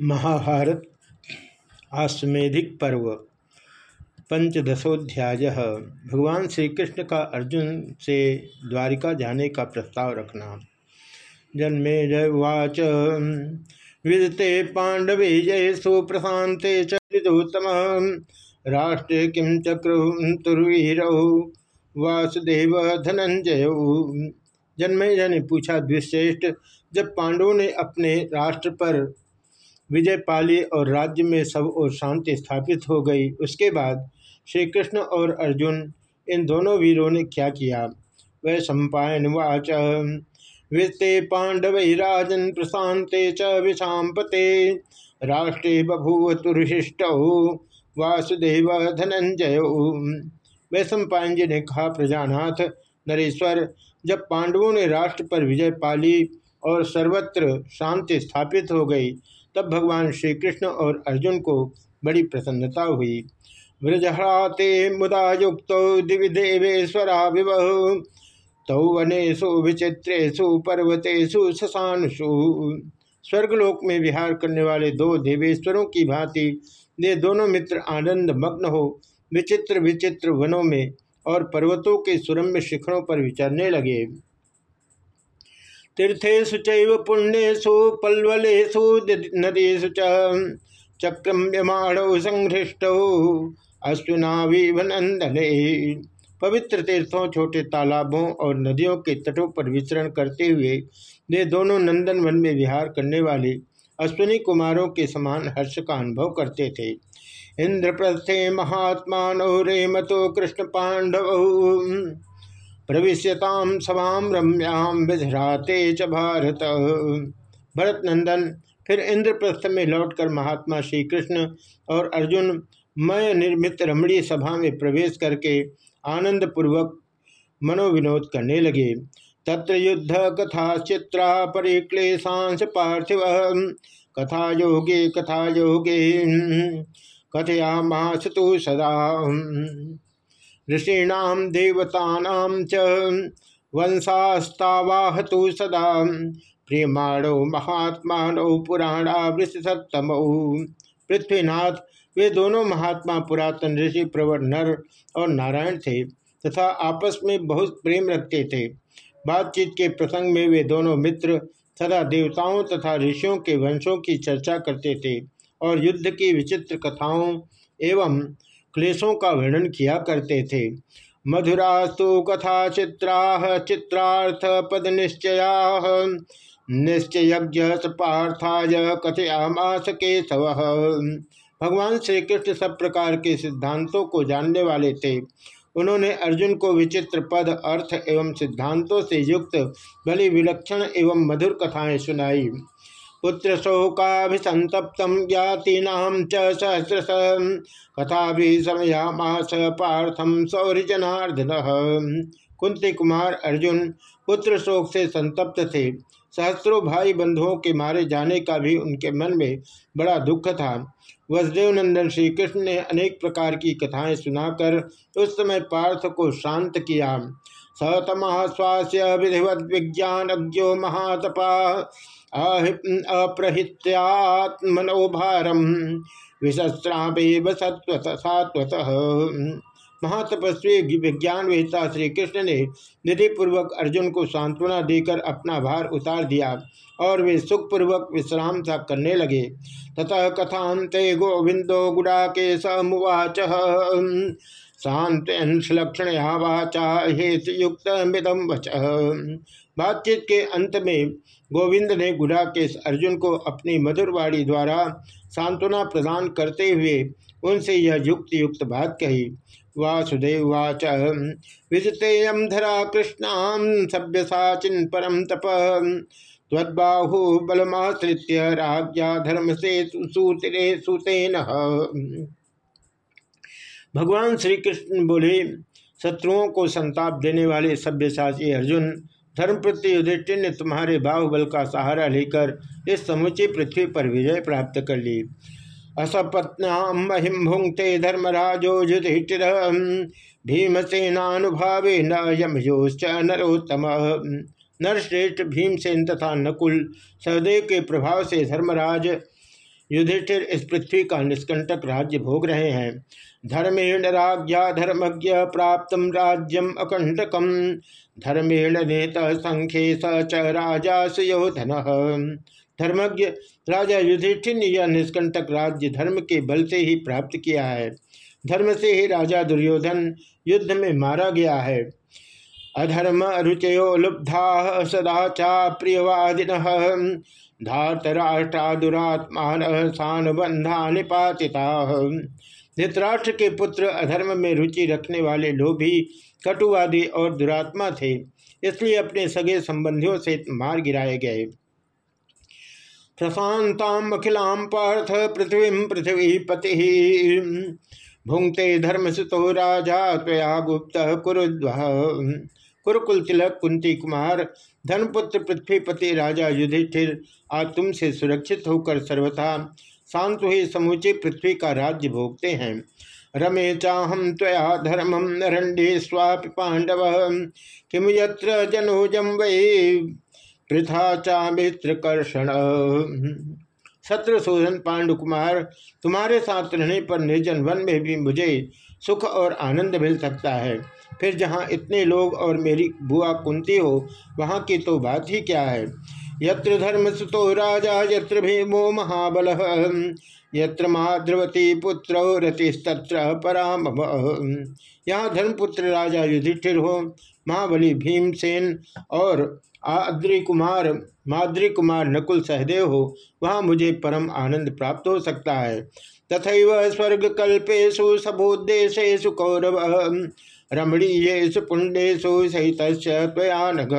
महाभारत, आश्वेधिक पर्व, पंचदशोध्याय। भगवान श्री कृष्ण का अर्जुन से द्वारिका जाने का प्रस्ताव रखना। जन्मे जय जयवाच। विदते पांडवे जय सुप्रशांते चुतम राष्ट्र किम चक्र तुर्वीरौ वासुदेव धनंजय। जन्मे ने पूछा, द्विश्रेष्ठ, जब पांडवों ने अपने राष्ट्र पर विजय पाली और राज्य में सब और शांति स्थापित हो गई। उसके बाद श्री कृष्ण और अर्जुन, इन दोनों वीरों ने क्या किया? वह सम्पायन वाच। वित्ते पांडव राजन प्रशांते च विषापते राष्ट्रे बभूव तुरशिष्ट वासुदेव धनंजय वह सम्पायन जी ने कहा, प्रजानाथ नरेश्वर, जब पांडवों ने राष्ट्र पर विजय पाली और सर्वत्र शांति स्थापित हो गई तब भगवान श्री कृष्ण और अर्जुन को बड़ी प्रसन्नता हुई। व्रजहते मुदा युक्त दिव्य देवेश्वरा विवह, तौ वनेशु विचित्रेशु पर्वतेशु शशानुषु स्वर्गलोक में विहार करने वाले दो देवेश्वरों की भांति ये दोनों मित्र आनंद मग्न हो, विचित्र विचित्र वनों में और पर्वतों के सुरम्य शिखरों पर विचरने लगे। तीर्थेशु पुण्येशु पल्वलेशु नदीसु चक्रम्यमाण संघृष्ट अश्विनाभिनंदने पवित्र तीर्थों, छोटे तालाबों और नदियों के तटों पर विचरण करते हुए वे दोनों नंदन वन में विहार करने वाले अश्विनी कुमारों के समान हर्ष का अनुभव करते थे। इंद्रप्रस्थे महात्मा रेमतो कृष्ण पांडव। प्रविश्यताम सभाम रम्याम विधराते च भारत। भरत नंदन फिर इंद्रप्रस्थ में लौटकर महात्मा श्री कृष्ण और अर्जुन मय निर्मित रमणीय सभा में प्रवेश करके आनंद पूर्वक मनोविनोद करने लगे। तत्र युद्ध कथा चित्रा परिक्लेशांश पार्थिव। कथा योगे कथा योगे कथया मास तो सदा। ऋषीणाम देवतानाम च वंशास्तावाहतु सदा। प्रियमाणो महात्मानो पुराणावृषसत्तमौ पृथ्वीनाथ, वे दोनों महात्मा, पुरातन ऋषि, प्रवर नर और नारायण थे तथा आपस में बहुत प्रेम रखते थे। बातचीत के प्रसंग में वे दोनों मित्र सदा देवताओं तथा ऋषियों के वंशों की चर्चा करते थे और युद्ध की विचित्र कथाओं एवं क्लेशों का वर्णन किया करते थे। मधुरास्तु कथा चित्रा चित्रार्थ पद निश्चया निश्चय पार्थाय कथयामास केशव। भगवान श्री कृष्ण सब प्रकार के सिद्धांतों को जानने वाले थे। उन्होंने अर्जुन को विचित्र पद, अर्थ एवं सिद्धांतों से युक्त बलि विलक्षण एवं मधुर कथाएँ सुनाई। पुत्र शोकाभिसंतप्तम ज्ञातीनाम च कथा भी समयामास पार्थम सौर जनार्दन कुंती कुमार अर्जुन पुत्र शोक से संतप्त थे। सहस्त्रों भाई बंधुओं के मारे जाने का भी उनके मन में बड़ा दुख था। वसुदेव नंदन श्री कृष्ण ने अनेक प्रकार की कथाएँ सुनाकर उस समय पार्थ को शांत किया। सतमः स्वास्य विधिवत विज्ञानज्ञो महातपा अप्रहित्यात्मनोभारम विशस्त्रापेव सत्वत सात्वत महातपस्वी विज्ञान वेता श्री कृष्ण ने निधि पूर्वक अर्जुन को सांत्वना देकर अपना भार उतार दिया और वे सुखपूर्वक विश्राम सा करने लगे। ततः कथांते गोविंदो गुड़ा के समुवाच शांत लक्षण वाचा। हेत युक्त मिदम वच बातचीत के अंत में गोविंद ने गुड़ा के अर्जुन को अपनी मधुरवाणी द्वारा सांत्वना प्रदान करते हुए उनसे यह युक्त युक्त बात कही, वासुदेव वाच। विजतेयम धरा कृष्णाम सभ्य साचिन परम तप। तद्बाहु बलमाश्रित्य राज्ञा धर्म से सूतरे सुतेन। भगवान श्री कृष्ण बोले, शत्रुओं को संताप देने वाले सभ्यसाची अर्जुन धर्मप्रति युधिष्ठिर ने तुम्हारे बाहुबल का सहारा लेकर इस समुची पृथ्वी पर विजय प्राप्त कर ली। असपत्नाम भुंगते धर्मराजो युधिष्ठिर, भीमसेनानुभावे न यमयोश्च नरोत्तम। नरश्रेष्ठ भीमसेन तथा नकुल सहदेव के प्रभाव से धर्मराज युधिष्ठिर इस पृथ्वी का निष्कंटक राज्य भोग रहे हैं। धर्मेण राज्ञा धर्मज्ञ प्राप्त राज्यम अकंटकम धर्मेण नेत संख्ये स च राजा सुयोधन। धर्मज्ञ राजा युधिष्ठिर ने यह निष्कंटक राज्य धर्म के बल से ही प्राप्त किया है। धर्म से ही राजा दुर्योधन युद्ध में मारा गया है। अधर्म रुचयो लुब्धा सदा चा प्रियवादिन। धातराष्ट्रा दुरात्मान सानुबंधा निपातिता धृतराष्ट्र के पुत्र अधर्म में रुचि रखने वाले लोभी, कटुवादी और दुरात्मा थे, इसलिए अपने सगे संबंधियों से मार गिराए गए। प्रशांताम अखिलाम पार्थ पृथ्वी पृथ्वी पति। भुंगते धर्म सुतो राजा त्वया गुप्त कुरुद्व। कुरुकुल तिलक, कुंती कुमार, धनपुत्र पृथ्वीपति राजा युधिष्ठिर, आज तुमसे सुरक्षित होकर सर्वथा शांत हुई समूचे पृथ्वी का राज्य भोगते हैं। रमे चाहम तया धर्मम नरण्ये स्वापि पांडव किम यत्र जनोजम वही पृथा चा मित्र कर्षण। शत्रुशोधन पांडु कुमार तुम्हारे साथ रहने पर निर्जन वन में भी मुझे सुख और आनंद मिल सकता है। फिर जहाँ इतने लोग और मेरी बुआ कुंती हो, वहाँ की तो बात ही क्या है? यत्र धर्म सुतो राजा, यत्र भीमो महाबल, यत्र महाद्रवती पुत्र रतिस्तत्र पराम यहाँ धर्मपुत्र राजा युधिष्ठिर हो, महाबली भीमसेन और आद्री कुमार, माद्री कुमार नकुल सहदेव हो, वहाँ मुझे परम आनंद प्राप्त हो सकता है। तथा स्वर्ग कल्पेशु कौरव रमणीयेषु पुण्येषु सहित त्वयानघ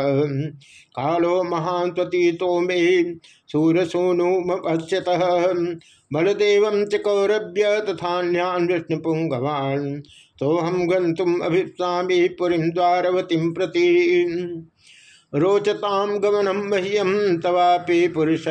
कालो महांत्वतीतो मे सूरसूनुमपश्यत बलदेव च कौरभ्य तथान्यान विष्णुपुंगवान् तो हम गंतुम अभिप्सा पुरी द्वारवती प्रति। रोचताम गमनम मह्यम तवापि पुरुष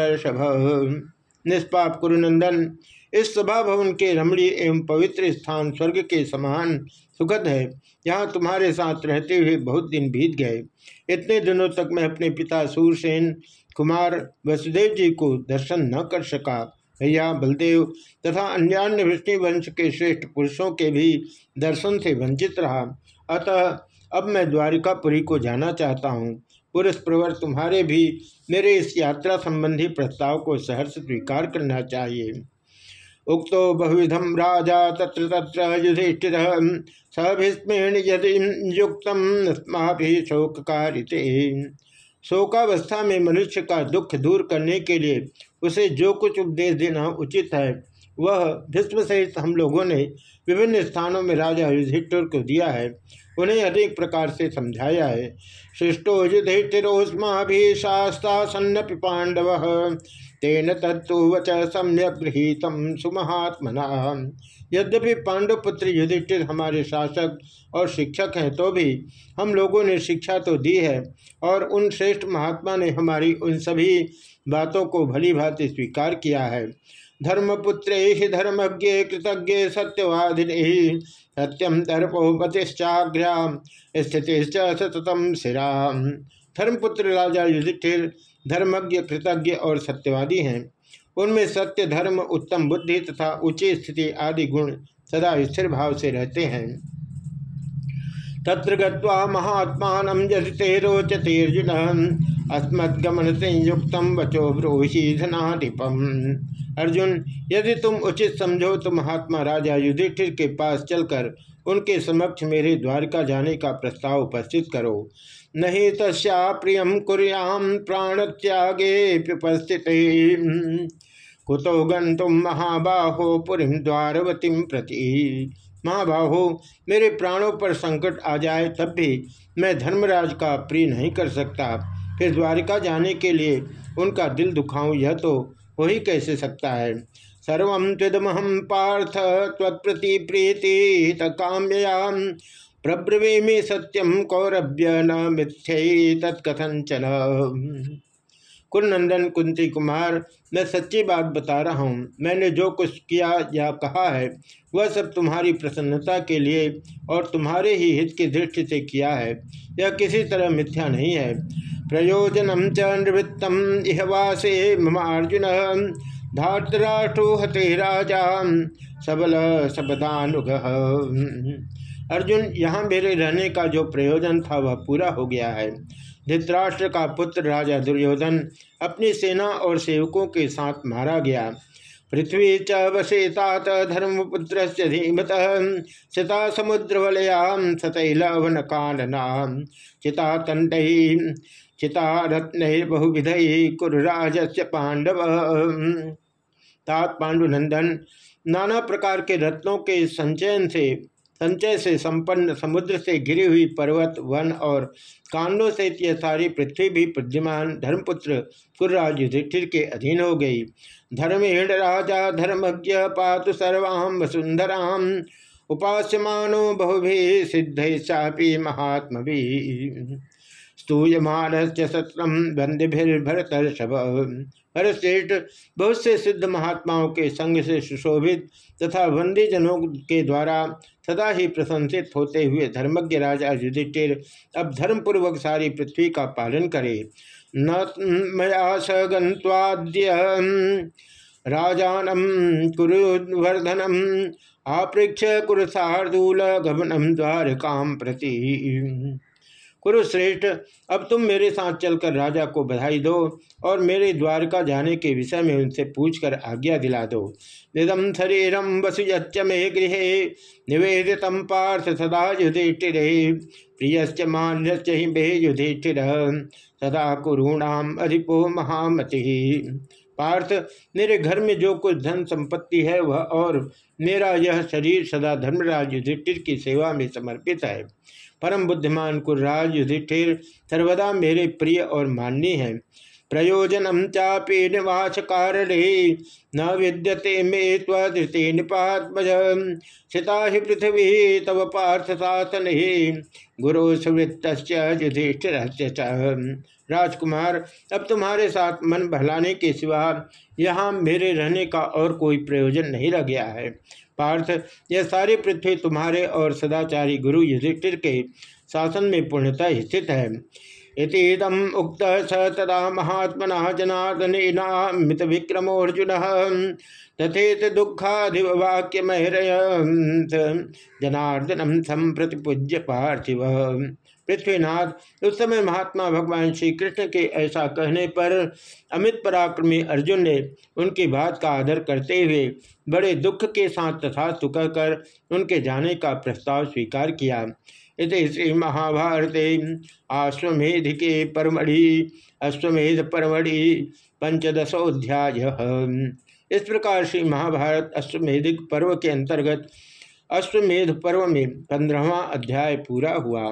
निष्पाप कुरुनंदन इस सभा भवन के रमणीय एवं पवित्र स्थान स्वर्ग के समान सुखद है। यहाँ तुम्हारे साथ रहते हुए बहुत दिन बीत गए। इतने दिनों तक मैं अपने पिता सूरसेन कुमार वसुदेव जी को दर्शन न कर सका। भैया बलदेव तथा अन्य विष्णु वंश के श्रेष्ठ पुरुषों के भी दर्शन से वंचित रहा। अतः अब मैं द्वारिकापुरी को जाना चाहता हूँ। पुरुष प्रवर तुम्हारे भी मेरे इस यात्रा संबंधी प्रस्ताव को सहर्ष स्वीकार करना चाहिए। उक्तो बहुविधम राजा तत्र तत्र युधिष्ठिर सभीस्मेण यदि युक्त शोककारिते। शोकावस्था में मनुष्य का दुख दूर करने के लिए उसे जो कुछ उपदेश देना उचित है वह भीष्म सहित हम लोगों ने विभिन्न स्थानों में राजा युधिष्ठिर को दिया है, उन्हें अनेक प्रकार से समझाया है। शिष्टो युधिष्ठिरोस्मा भी शास्ता सन्नपि पांडव, तेन तत्व वच सम्यक गृहीतम सुमहात्मना। यद्यपि पांडुपुत्र युधिष्ठिर हमारे शासक और शिक्षक हैं तो भी हम लोगों ने शिक्षा तो दी है और उन श्रेष्ठ महात्मा ने हमारी उन सभी बातों को भली भांति स्वीकार किया है। धर्मपुत्रे धर्मज्ञ कृतज्ञ सत्यवादिने सत्यम तर्पोपतिश्चाग्र्या स्थिति सततम शिरा धर्मपुत्र राजा युधिष्ठिर धर्मज्ञ, कृतज्ञ और सत्यवादी हैं। उनमें सत्य, धर्म, उत्तम बुद्धि तथा उचित स्थिति आदि गुण सदा स्थिर भाव से रहते हैं। तत्र गत्वा महात्मान जसते रोचतेर्जुन अस्मद्गमन संयुक्त वचो ब्रोही धनाधिपम। अर्जुन, यदि तुम उचित समझो तो महात्मा राजा युधिष्ठिर के पास चलकर उनके समक्ष मेरे द्वारका जाने का प्रस्ताव उपस्थित करो। नहीं तस्या प्रियम कुरियाम प्राण त्यागे उपस्थित कुतो गंतुम महाबाहो पुरी द्वारवती प्रति। महाबाहो, मेरे प्राणों पर संकट आ जाए तब भी मैं धर्मराज का प्रिय नहीं कर सकता। फिर द्वारिका जाने के लिए उनका दिल दुखाऊं, यह तो हो ही कैसे सकता है? सर्व त्विदमहम पार्थ तत्प्रति प्रीति काम्यया प्रब्रवी में सत्यम कौरभ्य न मिथ्य तत्कथंचन कुलनंदन कुंती कुमार मैं सच्ची बात बता रहा हूँ। मैंने जो कुछ किया या कहा है वह सब तुम्हारी प्रसन्नता के लिए और तुम्हारे ही हित की दृष्टि से किया है। यह किसी तरह मिथ्या नहीं है। प्रयोजनम च निवृत्तम इहवासे मम अर्जुन। धातराष्ट्रो हते राजा, सबल सबदानुग अर्जुन, यहाँ मेरे रहने का जो प्रयोजन था, वह पूरा हो गया है। धृतराष्ट्र का पुत्र राजा दुर्योधन अपनी सेना और सेवकों के साथ मारा गया। पृथ्वी च वसेतात धर्मपुत्र से धीमत। चिता समुद्रवलयाम सतैलवन कानना चिता तंड चिता रत्न बहुविध कुरराज से पांडव तात पांडुनंदन, नाना प्रकार के रत्नों के संचयन से संचय से संपन्न समुद्र से घिरी हुई पर्वत, वन और कांडों से यह सारी पृथ्वी भी प्रद्यमान धर्मपुत्र कुर्राज युधिष्ठिर के अधीन हो गई। धर्मेण राजा, धर्मज्ञ पात सर्वाम वसुंधराम उपास्यमानो बहुभी सिद्ध चापी महात्म भी स्तूयमान सत्रम बंदिभिर्भरतर्षभ हरश्रेष्ठ बहुत से सिद्ध महात्माओं के संग से सुशोभित तथा वंदी जनों के द्वारा सदा ही प्रशंसित होते हुए धर्मज्ञ राजा युधिष्ठिर अब धर्मपूर्वक सारी पृथ्वी का पालन करे। न मया स गंत्वाद्य राजानम कुरुवर्धनम कुरुसार्दूल गमनम द्वारकाम प्रति। कुरुश्रेष्ठ, अब तुम मेरे साथ चलकर राजा को बधाई दो और मेरे द्वारका जाने के विषय में उनसे पूछकर आज्ञा दिला दो। निदम शरीरम वसुयच्च मे गृह, निवेदित पार्थ सदा युधिष्ठिर, प्रियश्च मान्यश्च ही मे युधिष्ठिर, सदा कुरूणाम अधिपो महामति। पार्थ, मेरे घर में जो कुछ धन संपत्ति है वह और मेरा यह शरीर सदा धर्मराज युधिष्ठिर की सेवा में समर्पित है। परम बुद्धिमान कुर्राज युधिष्ठिर, सर्वदा मेरे प्रिय और मान्य हैं। प्रयोजनम चापी निवास कारणे न विद्यते मे त्वधृते निपात्मज सिता ही पृथ्वी, तव पार्थ सातन। ही गुरु सुवृत्त युधिष्ठिर राजकुमार, अब तुम्हारे साथ मन बहलाने के सिवा यहाँ मेरे रहने का और कोई प्रयोजन नहीं रह गया है। पार्थ, यह सारी पृथ्वी तुम्हारे और सदाचारी गुरु युधिष्ठिर के शासन में पूर्णतः स्थित है। इतम उक्त स तदा महात्मना जनार्दनेनामित विक्रमोर्जुन तथेत दुखाधिवाक्य महरय जनार्दनम संप्रतिपूज्य पार्थिव। पृथ्वीनाथ। उस समय महात्मा भगवान श्री कृष्ण के ऐसा कहने पर अमित पराक्रमी अर्जुन ने उनकी बात का आदर करते हुए बड़े दुख के साथ तथा कहकर उनके जाने का प्रस्ताव स्वीकार किया। इस श्री महाभारत आश्वेध के परमढ़ि, अश्वमेध परमढ़ि पंचदशोध्याय इस प्रकार श्री महाभारत अश्वमेधिक पर्व के अंतर्गत अश्वमेध पर्व में पंद्रहवा अध्याय पूरा हुआ।